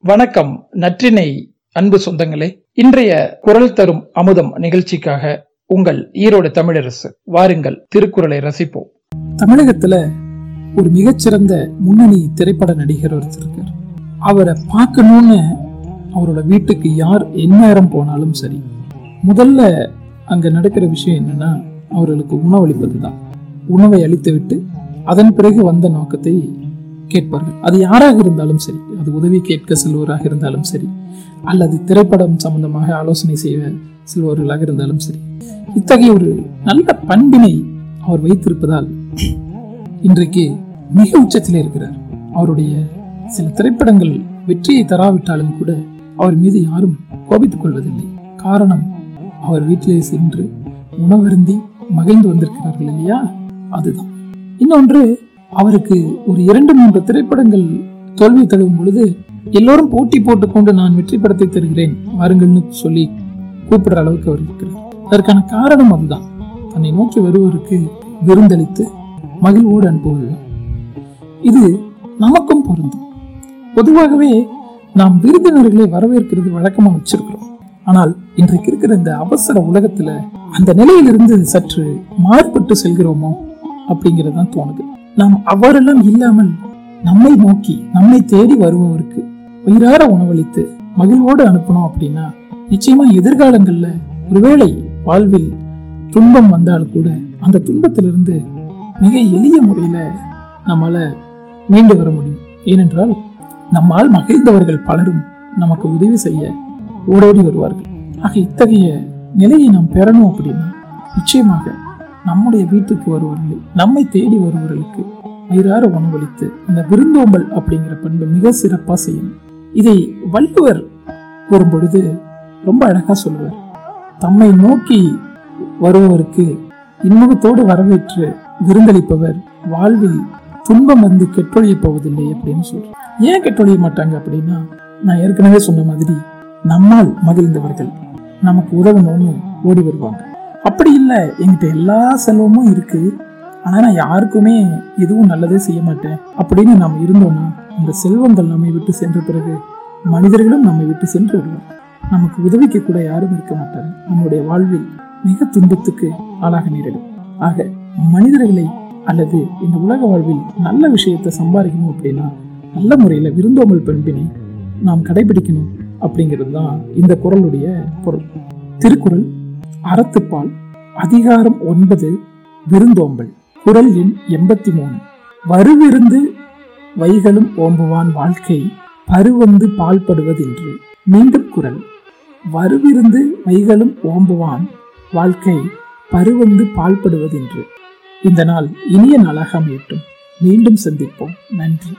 வணக்கம் நற்றினை அன்பு சொந்தங்களே. இன்றைய குரல் தரும் அமுதம் நிகழ்ச்சிக்காக உங்கள் ஈரோடு தமிழரசு வாருங்கள் திருக்குறளை ரசிப்போம். தமிழகத்துல ஒரு மிகச்சிறந்த முன்னணி திரைப்பட நடிகர் ஒருத்தர் இருக்கார். அவரை பார்க்கணும்னு அவரோட வீட்டுக்கு யார் எந்நேரம் போனாலும் சரி முதல்ல அங்க நடக்கிற விஷயம் என்னன்னா அவர்களுக்கு உணவளிப்பது தான் உணவை அளித்து விட்டு அதன் பிறகு வந்த நோக்கத்தை கேட்பார்கள். அது யாராக இருந்தாலும் சரி அது உதவி கேட்க செல்வராக இருந்தாலும் சரி அல்லது திரைப்படம் சம்பந்தமாக ஆலோசனை செய்ய செல்பவர்களாக இருந்தாலும் சரி இத்தகைய ஒரு நல்ல பண்பினை அவர் வைத்திருப்பதால் இன்றைக்கு மிக உச்சத்தில் இருக்கிறார். அவருடைய சில திரைப்படங்கள் வெற்றியை தராவிட்டாலும் கூட அவர் மீது யாரும் கோபித்துக் கொள்வதில்லை. காரணம் அவர் வீட்டிலே சென்று உணவருந்தி மகிழ்ந்து வந்திருக்கிறார்கள் இல்லையா? அதுதான். இன்னொன்று அவருக்கு ஒரு இரண்டு மூன்று திரைப்படங்கள் தோல்வி தழுவும் பொழுது எல்லோரும் போட்டி போட்டுக்கொண்டு நான் வெற்றி படத்தை தருகிறேன் வாருங்கள்னு சொல்லி கூப்பிடுற அளவுக்கு அவர் இருக்கிறார். அதற்கான காரணம் அதுதான். தன்னை நோக்கி வருவோருக்கு விருந்தளித்து மகிழ்வோடு அனுப்புவதுதான் இது நமக்கும் பொருந்தும். பொதுவாகவே நாம் விருந்தினர்களை வரவேற்கிறது வழக்கமா வச்சிருக்கிறோம். ஆனால் இன்றைக்கு இருக்கிற இந்த அவசர உலகத்துல அந்த நிலையிலிருந்து சற்று மாறுபட்டு செல்கிறோமோ அப்படிங்கறதுதான் தோணுது. நாம் அவரெல்லாம் இல்லாமல் நம்மை நோக்கி நம்மை தேடி வருபவருக்கு உயிரார உணவளித்து மகிழ்வோடு அனுப்பணும் அப்படின்னா நிச்சயமா எதிர்காலங்கள்ல ஒருவேளை வாழ்வில் துன்பம் வந்தால் கூட அந்த துன்பத்திலிருந்து மிக எளிய முறையில நம்மால மீண்டு வர முடியும். ஏனென்றால் நம்மால் மகிழ்ந்தவர்கள் பலரும் நமக்கு உதவி செய்ய ஓடோடி வருவார்கள். ஆக இத்தகைய நிலையை நாம் பெறணும் அப்படின்னா நிச்சயமாக நம்முடைய வீட்டுக்கு வருவவர்களை நம்மை தேடி வருவர்களுக்கு வயிறார உணவளித்து இந்த விருந்தோம்பல் அப்படிங்கிற பண்பு மிக சிறப்பா செய்யணும். இதை வள்ளுவர் கூறும் பொழுது ரொம்ப அழகா சொல்லுவார். தம்மை நோக்கி வருபவருக்கு இன்முகத்தோடு வரவேற்று விருந்தளிப்பவர் வாழ்வில் துன்பம் வந்து கெட்டொழிய போவதில்லை அப்படின்னு சொல்றார். ஏன் கெட்டொழிய மாட்டாங்க அப்படின்னா நான் ஏற்கனவே சொன்ன மாதிரி நம்மால் மகிழ்ந்தவர்கள் நமக்கு உதவணும்னு ஓடி வருவாங்க. அப்படி இல்லை. என்கிட்ட எல்லா செல்வமும் இருக்கு. ஆனா நான் யாருக்குமே எதுவும் நல்லதே செய்ய மாட்டேன். அப்படின்னு நாம் இருந்தோம்னா அந்த செல்வங்கள் நம்மை விட்டு சென்ற பிறகு மனிதர்களும் நம்மை விட்டு சென்று விடுவோம் நமக்கு உதவிக்க கூட யாரும் இருக்க மாட்டாங்க நம்முடைய வாழ்வில் மிக துன்பத்துக்கு ஆளாக நேரிடும். ஆக மனிதர்களை அல்லது இந்த உலக வாழ்வில் நல்ல விஷயத்தை சம்பாதிக்கணும் அப்படின்னா நல்ல முறையில் விருந்தோமல் பண்பினை நாம் கடைபிடிக்கணும் அப்படிங்கிறது தான் இந்த குரலுடைய பொருள். திருக்குறள் அறத்துப்பால். அதிகாரம் ஒன்பது விருந்தோம்பல். குரல் எண் எண்பத்தி மூணு வருவிருந்து வைகளும் ஓம்புவான் வாழ்க்கை பருவந்து பால்படுவதென்று. மீண்டும் குரல். வருவிருந்து வைகளும் ஓம்புவான் வாழ்க்கை பருவந்து பால்படுவதென்று. இந்த நாள் இனிய நாளாக அமையட்டும். மீண்டும் சந்திப்போம். நன்றி.